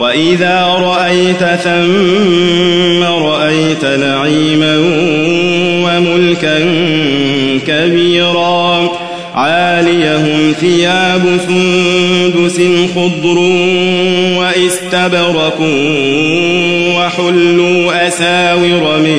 وإذا رأيت ثم رأيت نعيما وملكا كبيرا عاليهم ثياب سندس خضر واستبرق وحلوا أساور من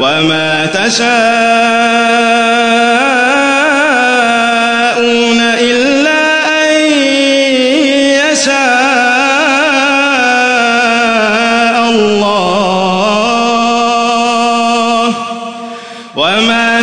وما تشاءون إلا أن يشاء الله. وما